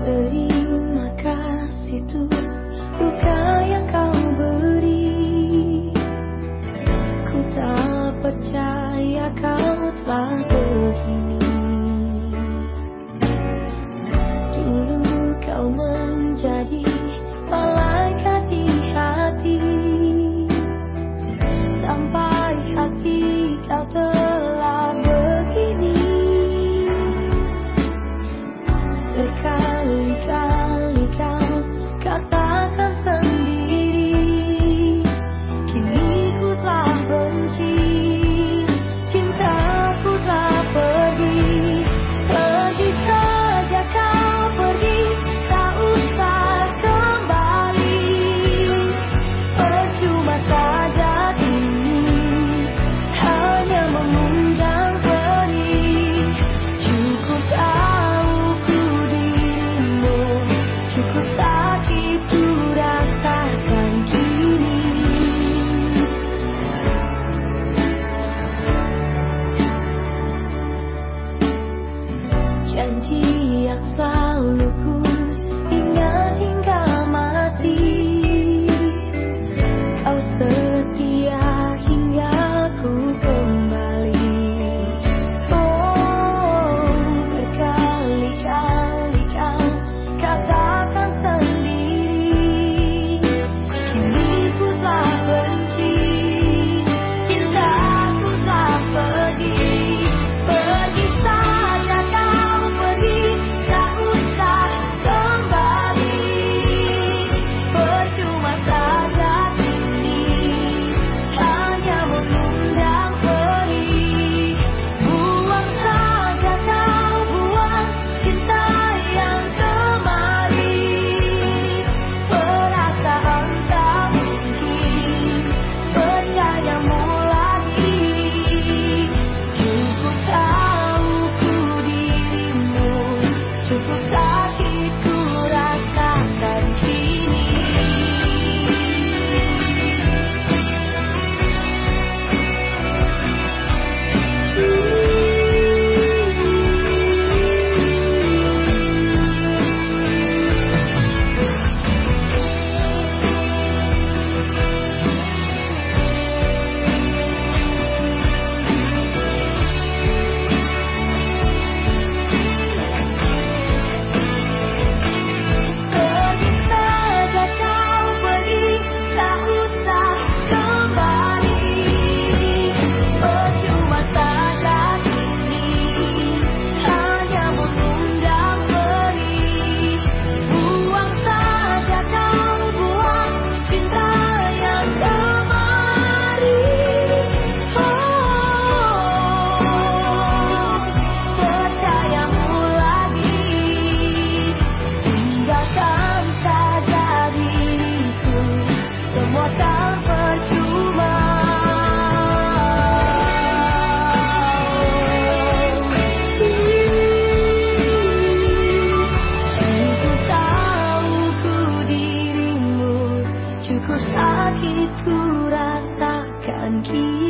terima kasih Tuhan. janji yang selalu ku ku rasakan kita.